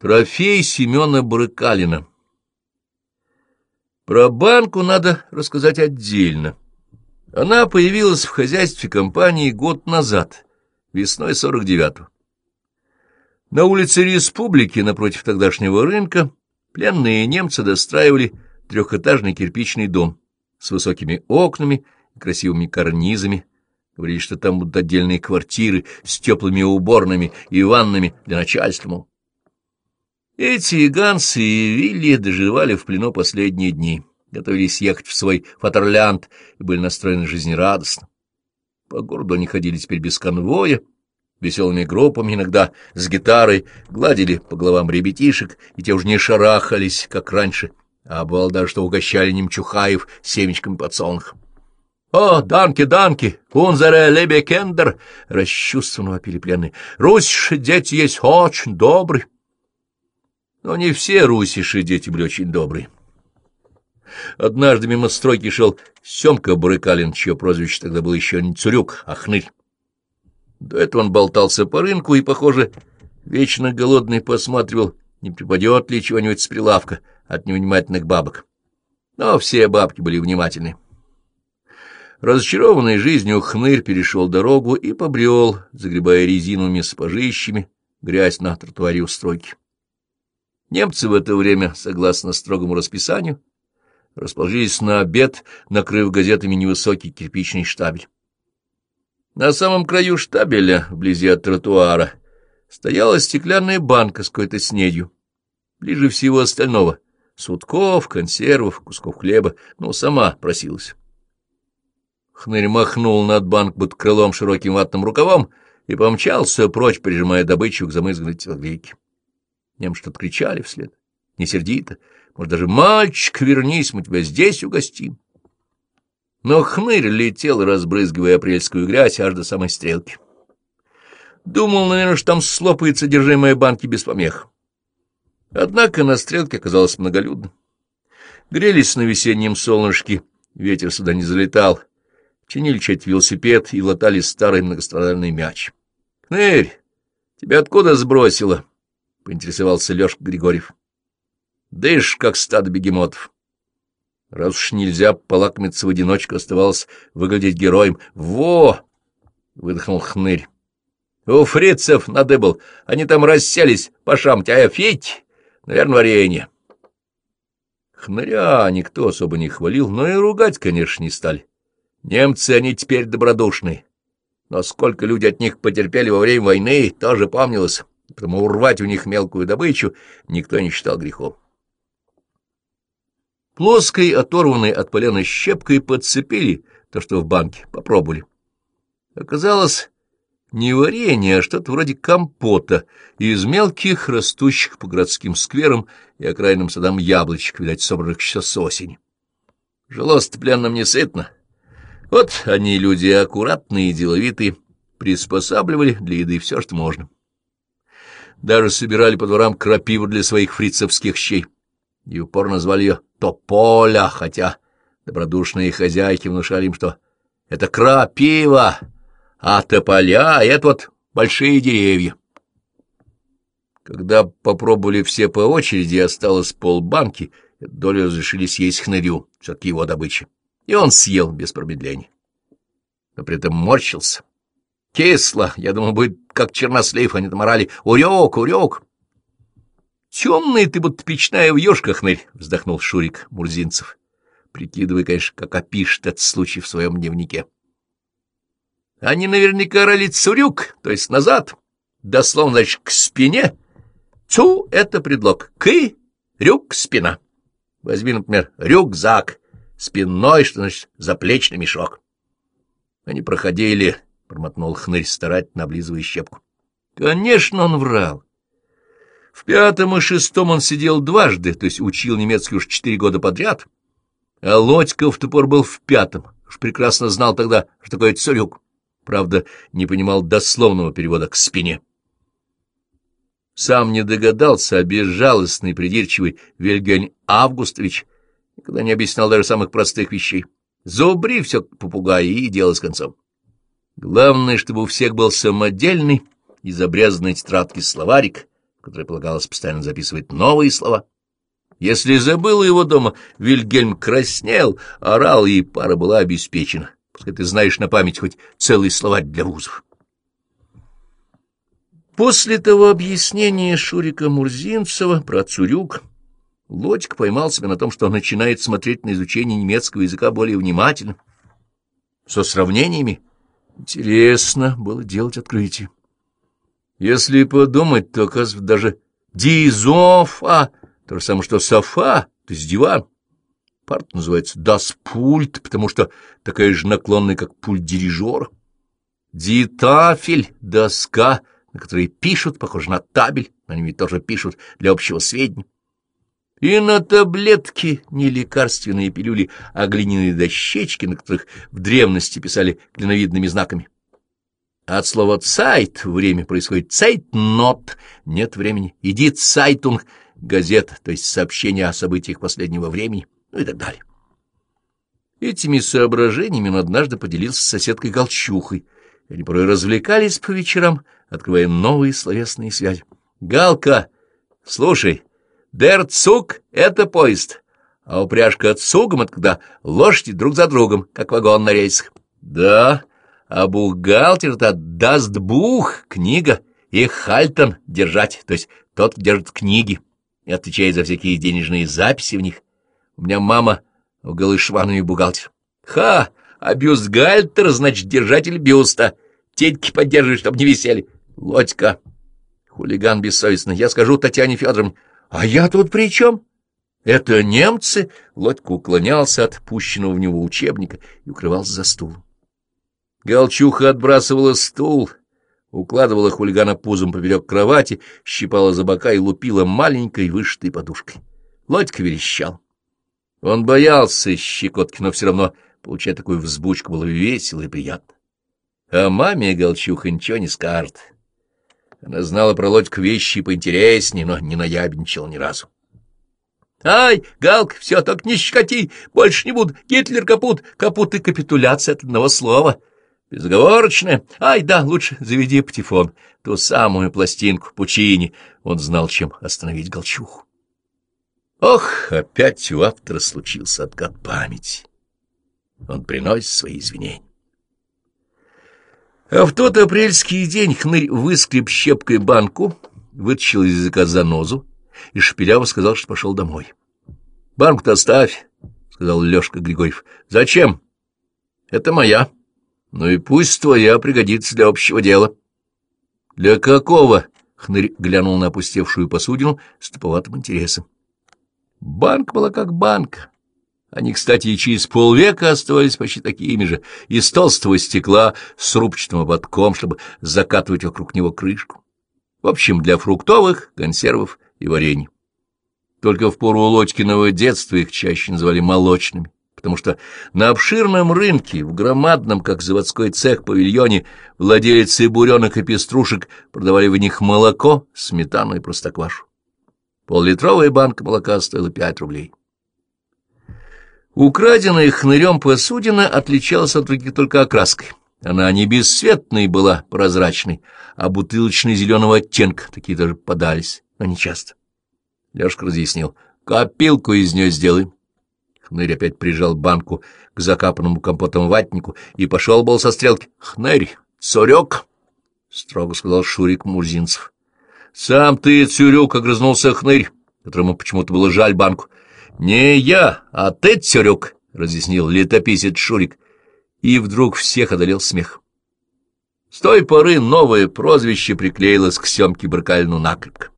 Трофей Семена Брыкалина Про банку надо рассказать отдельно. Она появилась в хозяйстве компании год назад, весной 49-го. На улице Республики, напротив тогдашнего рынка, пленные немцы достраивали трехэтажный кирпичный дом с высокими окнами и красивыми карнизами. Говорили, что там будут отдельные квартиры с теплыми уборными и ваннами для начальства. Эти ганцы и Вилли доживали в плену последние дни, готовились ехать в свой Фатерлянд и были настроены жизнерадостно. По городу они ходили теперь без конвоя, веселыми группами иногда, с гитарой, гладили по головам ребятишек, и те уж не шарахались, как раньше, а бывало даже, что угощали немчухаев семечками подсолнуха. «О, данки, данки, унзере лебе кендер!» — расчувствованно вопили пленные. «Русишь дети есть очень добрые». Но не все русиши дети были очень добрые. Однажды мимо стройки шел Семка Барыкалин, чье прозвище тогда было еще не Цурюк, а Хнырь. До этого он болтался по рынку и, похоже, вечно голодный посматривал, не припадет ли чего-нибудь с прилавка от невнимательных бабок. Но все бабки были внимательны. Разочарованный жизнью хнырь перешел дорогу и побрел, загребая резиновыми сапожищами, грязь на тротуаре у стройки. Немцы в это время, согласно строгому расписанию, расположились на обед, накрыв газетами невысокий кирпичный штабель. На самом краю штабеля, вблизи от тротуара, стояла стеклянная банка с какой-то снедью. Ближе всего остального — сутков, консервов, кусков хлеба, ну, сама просилась. Хнырь махнул над банк будто крылом широким ватным рукавом и помчался прочь, прижимая добычу к замызганной телогрейке. Нем что-то вслед, не сердито. Может, даже «Мальчик, вернись, мы тебя здесь угостим». Но хнырь летел, разбрызгивая апрельскую грязь аж до самой стрелки. Думал, наверное, что там слопается содержимое банки без помех. Однако на стрелке оказалось многолюдно. Грелись на весеннем солнышке, ветер сюда не залетал. Чинили чать велосипед и латали старый многострадальный мяч. — Хнырь, тебя откуда сбросило? — поинтересовался Лёшка Григорьев. — Дышь, как стадо бегемотов. Раз уж нельзя полакомиться в одиночку, оставалось выглядеть героем. «Во!» — выдохнул хнырь. «У фрицев надыбал. Они там расселись по шамте, а я фить, наверное, варенье». Хныря никто особо не хвалил, но и ругать, конечно, не стали. Немцы они теперь добродушные. Но сколько люди от них потерпели во время войны, тоже помнилось потому урвать у них мелкую добычу никто не считал грехом. Плоской, оторванной от полена щепкой подцепили то, что в банке, попробовали. Оказалось, не варенье, а что-то вроде компота из мелких, растущих по городским скверам и окраинным садам яблочек, видать, собранных еще с осени. Жилось-то пленным не сытно. Вот они, люди аккуратные и деловитые, приспосабливали для еды все, что можно. Даже собирали по дворам крапиву для своих фрицевских щей. И упорно звали ее Тополя, хотя добродушные хозяйки внушали им, что это крапива, а тополя — это вот большие деревья. Когда попробовали все по очереди, осталось полбанки, долю разрешили съесть хнырю, все-таки его добыча. И он съел без промедления. Но при этом морщился. Кисло, я думал, будет как чернослив, они там орали «Урек, урек!» «Темный ты будто печная вьешка, хнырь!» — вздохнул Шурик Мурзинцев, прикидывая, конечно, как опишет этот случай в своем дневнике. «Они наверняка орали «цурюк», то есть назад, дословно, значит, к спине. «Цу» — это предлог, «ки» — рюк — спина. Возьми, например, рюкзак, спинной, что значит заплечный мешок. Они проходили промотнул хнырь, старательно облизывая щепку. Конечно, он врал. В пятом и шестом он сидел дважды, то есть учил немецкий уж четыре года подряд, а Лодька в топор был в пятом, уж прекрасно знал тогда, что такое царюк. Правда, не понимал дословного перевода к спине. Сам не догадался, а безжалостный, придирчивый Вильгельм Августович никогда не объяснял даже самых простых вещей. Зубри все попугай и дело с концом. Главное, чтобы у всех был самодельный из тетрадки словарик, в которой полагалось постоянно записывать новые слова. Если забыл его дома, Вильгельм краснел, орал, и пара была обеспечена. Пускай ты знаешь на память хоть целый словарь для вузов. После того объяснения Шурика Мурзинцева про Цурюк, Лодька поймал себя на том, что начинает смотреть на изучение немецкого языка более внимательно, со сравнениями. Интересно было делать открытие. Если подумать, то, оказывается, даже дизофа, то же самое, что софа, то есть диван. Парт называется «das пульт», потому что такая же наклонная, как пульт дирижера. Дитафель — доска, на которой пишут, похоже на табель, на ними тоже пишут для общего сведения. И на таблетки не лекарственные пилюли, а глиняные дощечки, на которых в древности писали клиновидными знаками. От слова «цайт» — время происходит «цайтнот» — нет времени. Иди «цайтунг» — газета, то есть сообщение о событиях последнего времени, ну и так далее. Этими соображениями он однажды поделился с соседкой Галчухой. Они порой развлекались по вечерам, открывая новые словесные связи. «Галка, слушай, Дерцуг — это поезд, а упряжка цугом — это когда лошади друг за другом, как вагон на рейсах». «Да, а бухгалтер — это дастбух, книга, и хальтон — держать, то есть тот держит книги и отвечает за всякие денежные записи в них. У меня мама в Галышванове бухгалтер. Ха! А бюстгальтер, значит, держатель бюста. Тетьки поддерживают, чтобы не висели. Лодька. Хулиган бессовестный. Я скажу Татьяне Федоровне. А я тут при чем? Это немцы? Лодька уклонялся от пущенного в него учебника и укрывался за стулом. Галчуха отбрасывала стул, укладывала хулигана пузом поперек кровати, щипала за бока и лупила маленькой вышитой подушкой. Лодька верещал. Он боялся щекотки, но все равно получать такую взбучку было весело и приятно. А маме Галчуха ничего не скажет. Она знала про Лодьку вещи поинтереснее, но не наябничала ни разу. «Ай, Галк, все, только не щекоти, больше не буду. Гитлер капут, капут и капитуляция от одного слова. Безоговорочная. Ай, да, лучше заведи птифон, ту самую пластинку Пучини». Он знал, чем остановить Галчуху. Ох, опять у автора случился откат памяти. Он приносит свои извинения. А в тот апрельский день хнырь выскреб щепкой банку, вытащил из языка занозу и шепеляво сказал, что пошел домой. — Банку-то оставь, — сказал Лешка Григорьев. — Зачем? — Это моя. Ну и пусть твоя пригодится для общего дела. — Для какого? — хнырь глянул на опустевшую посудину с туповатым интересом. Банк была как банк. Они, кстати, и через полвека оставались почти такими же, из толстого стекла с рубчатым ободком, чтобы закатывать вокруг него крышку. В общем, для фруктовых, консервов и варений. Только в пору Лодькиного детства их чаще называли молочными, потому что на обширном рынке, в громадном, как заводской цех, павильоне, владельцы буренок и пеструшек продавали в них молоко, сметану и простоквашу. Поллитровая банка молока стоила пять рублей. Украденная хнырем посудина отличалась от других только окраской. Она не бесцветной была, прозрачной, а бутылочной зеленого оттенка, такие даже подались, но не часто. Лешка разъяснил, копилку из нее сделаем. Хнырь опять прижал банку к закапанному компотом ватнику и пошел был со стрелки. — Хнырь, цурек! — строго сказал Шурик Мурзинцев. — Сам ты, цурек, — огрызнулся хнырь, которому почему-то было жаль банку. «Не я, а ты, Цюрюк», — разъяснил летописец Шурик, и вдруг всех одолел смех. С той поры новое прозвище приклеилось к Семке Баркалину накрепко.